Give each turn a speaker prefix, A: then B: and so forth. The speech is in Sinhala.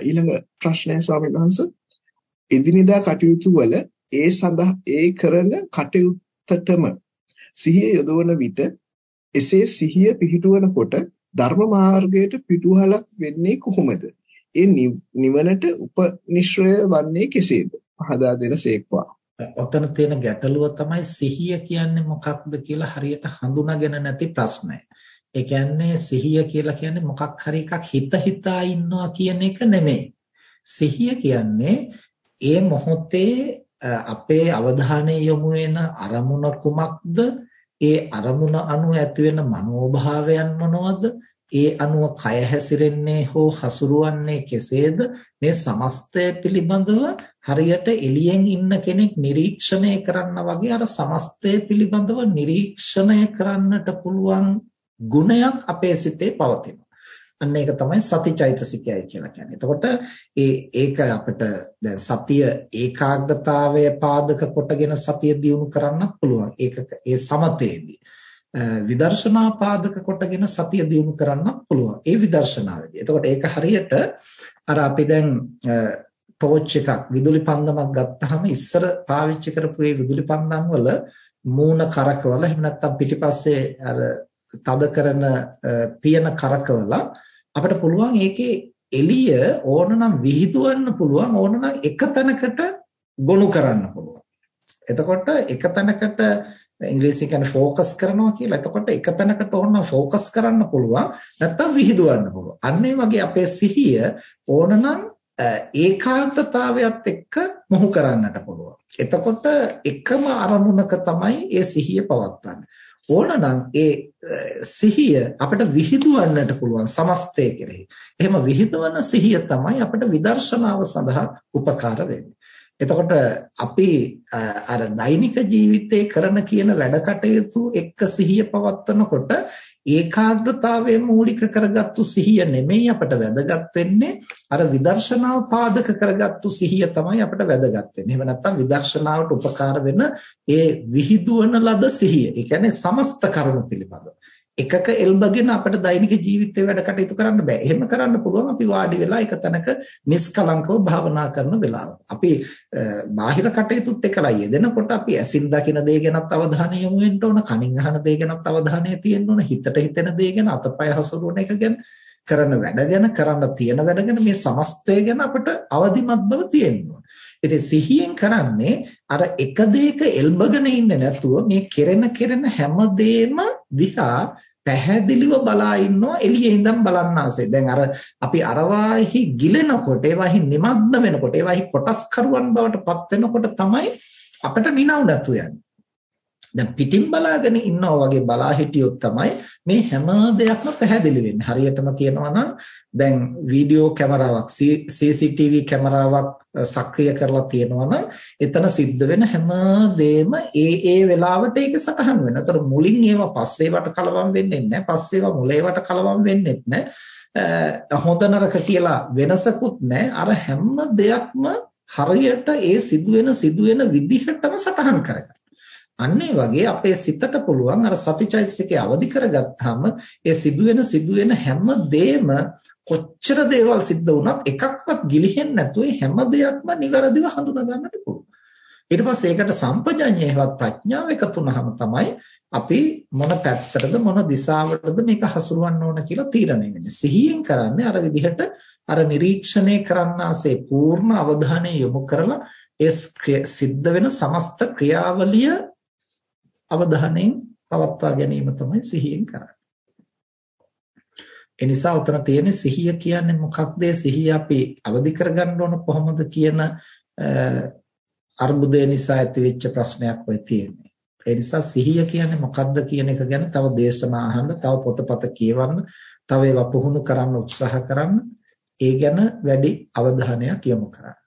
A: ඊළඟ ප්‍රශ්නය ස්වාමීන් වහන්සේ එදිනෙදා කටයුතු වල ඒ සඳහා ඒ කරන කටයුත්තටම සිහිය යොදවන විට එසේ සිහිය පිහිටුවනකොට ධර්ම මාර්ගයට පිටුවහලක් වෙන්නේ කොහොමද? ඒ නිවනට උපනිශ්‍රය වන්නේ කෙසේද? පහදා දෙනසේක්වා.
B: ඔතන තියෙන ගැටලුව තමයි සිහිය කියන්නේ මොකක්ද කියලා හරියට හඳුනාගෙන නැති ප්‍රශ්නය. ඒ කියන්නේ සිහිය කියලා කියන්නේ මොකක් හරි එකක් හිත හිතා ඉන්නවා කියන එක නෙමෙයි. සිහිය කියන්නේ ඒ මොහොතේ අපේ අවධානය යොමු වෙන අරමුණ කුමක්ද? ඒ අරමුණ අනුව ඇති වෙන මනෝභාවයන් මොනවද? ඒ අනුව කය හැසිරෙන්නේ හෝ හසුරුවන්නේ කෙසේද මේ සමස්තය පිළිබඳව හරියට එළියෙන් ඉන්න කෙනෙක් නිරීක්ෂණය කරන්න වගේ අර සමස්තය පිළිබඳව නිරීක්ෂණය කරන්නට පුළුවන් ගුණයක් අපේ සිතේ පවතිනවා. අන්න ඒක තමයි සතිචෛතසිකයයි කියලා කියන්නේ. එතකොට ඒ ඒක අපිට දැන් සතිය ඒකාග්‍රතාවය පාදක කොටගෙන සතිය දියුණු කරන්නත් පුළුවන්. ඒක ඒ සමතේදී. විදර්ශනා පාදක කොටගෙන සතිය දියුණු කරන්නත් පුළුවන්. ඒ විදර්ශනාවේදී. එතකොට ඒක හරියට අර අපි දැන් ටෝච් එකක් විදුලි පන්දමක් ගත්තාම ඉස්සර පාවිච්චි කරපු ඒ විදුලි පන්දම් වල මූණ කරකවල එහෙම නැත්නම් පිටිපස්සේ අර තද කරන පියන කරකවලා අපිට පුළුවන් ඒකේ එළිය ඕනනම් විහිදුවන්න පුළුවන් ඕනනම් එක තැනකට ගොනු කරන්න පුළුවන්. එතකොට එක තැනකට ඉංග්‍රීසි කියන්නේ ફોકસ කරනවා කියලා. එතකොට එක තැනකට ඕන ફોકસ කරන්න පුළුවන් නැත්නම් විහිදුවන්න පුළුවන්. අන්න වගේ අපේ සිහිය ඕනනම් ඒකාග්‍රතාවයත් එක්ක මොහු කරන්නට පුළුවන්. එතකොට එකම අරමුණක තමයි ඒ සිහිය පවත්වන්නේ. ඕනනම් ඒ සිහිය අපිට විහිදුවන්නට පුළුවන් සමස්තය කෙරෙහි. එහෙම විහිදුවන සිහිය තමයි අපිට විදර්ශනාව සඳහා උපකාර වෙන්නේ. එතකොට අපි අර දෛනික ජීවිතේ කරන කියන වැඩ කටයුතු එක්ක සිහිය පවත්වනකොට ඒකාග්‍රතාවය මූලික කරගත්තු සිහිය නෙමෙයි අපට වැදගත් වෙන්නේ අර විදර්ශනාව පාදක කරගත්තු සිහිය තමයි අපට වැදගත් වෙන්නේ. එහෙම නැත්නම් විදර්ශනාවට උපකාර වෙන ඒ විහිදුවන ලද සිහිය. ඒ කියන්නේ සමස්ත කරුණු පිළිබඳව. එකක එල්බගෙන අපිට දෛනික ජීවිතේ වැඩ කටයුතු කරන්න බෑ. එහෙම කරන්න පුළුවන් අපි වාඩි වෙලා එක තැනක නිස්කලංකව භාවනා කරන වෙලාව. අපි බාහිර කටයුතුත් එක්කලා යෙදෙනකොට අපි ඇසින් දකින දේ ගැනත් අවධානය යොමු වෙන්න ඕන, කනින් අහන දේ ගැනත් අවධානය තියෙන්න ඕන, හිතට හිතෙන දේ ගැන, අතපය හසුරුවන එක ගැන, කරන වැඩ ගැන, කරන්න තියෙන වැඩ ගැන මේ සමස්තය ගැන අපිට අවදිමත් බව තියෙන්න ඕන. ඉතින් සිහියෙන් කරන්නේ අර එක දෙයක එල්බගෙන ඉන්නේ නැතුව මේ කෙරෙන කෙරෙන හැම දෙයක්ම දිහා පැහැදිලිව බලා ඉන්නවා එළියේ ඉඳන් බලන්න ආසේ. දැන් අර අපි අරවාහි ගිලෙනකොට ඒවාහි নিমগ্ন වෙනකොට ඒවාහි කොටස් කරුවන් බවට පත් වෙනකොට තමයි අපිට නිනව් නැතු යන්නේ. දැන් පිටින් බලාගෙන ඉන්නවා වගේ බලා හිටියොත් තමයි මේ හැම දෙයක්ම පැහැදිලි වෙන්නේ. හරියටම කියනවා නම් දැන් වීඩියෝ කැමරාවක් CCTV කැමරාවක් සක්‍රිය කරලා තියෙනවා නම් එතන සිද්ධ වෙන හැම දෙයක්ම ඒ ඒ වෙලාවට ඒකේ සටහන් වෙනවා. ඒතර මුලින් ඒවා පස්සේවට කලවම් වෙන්නේ නැහැ. පස්සේවා මුලේවට කලවම් වෙන්නේ නැහැ. හොඳ නරක කියලා වෙනසකුත් නැහැ. අර හැම දෙයක්ම හරියට ඒ සිදුවෙන සිදුවෙන විදිහටම සටහන් කරගන්න. අන්න වගේ අපේ සිතට පුළුවන් අර සතිචෛතසිකේ අවදි කරගත්තාම ඒ සිදුවෙන සිදුවෙන හැම දෙයක්ම කොච්චර දේවල් සිද්ධ වුණත් එකක්වත් ගිලිහෙන්නේ නැතුව හැම දෙයක්ම નિවරදිව හඳුනා ගන්නට පුළුවන්. ඊට පස්සේ ඒකට සම්පජඤ්ඤයවත් ප්‍රඥාව එකතු වුනහම තමයි අපි මොන පැත්තටද මොන දිශාවටද මේක හසුරවන්න ඕන කියලා තීරණය වෙන්නේ. සිහියෙන් කරන්නේ අර විදිහට අර නිරීක්ෂණය කරන්නාසේ පූර්ණ අවධානය යොමු කරලා ඒ සිද්ධ වෙන සමස්ත ක්‍රියාවලිය අවධානයෙන් පවත්වා ගැනීම තමයි සිහියෙන් කරන්නේ. ඒ නිසා උතන තියෙන සිහිය කියන්නේ මොකක්ද? සිහිය අපි අවදි කරගන්න ඕන කොහොමද කියන අර්බුදය නිසා ඇතිවෙච්ච ප්‍රශ්නයක් වෙයි තියෙන්නේ. ඒ නිසා සිහිය කියන්නේ මොකක්ද කියන එක ගැන තව දේශනා අහන්න, තව පොතපත කියවන්න, තව ඒවා පුහුණු කරන්න උත්සාහ කරන්න, ඒ ගැන වැඩි අවධානයක් යොමු කරන්න.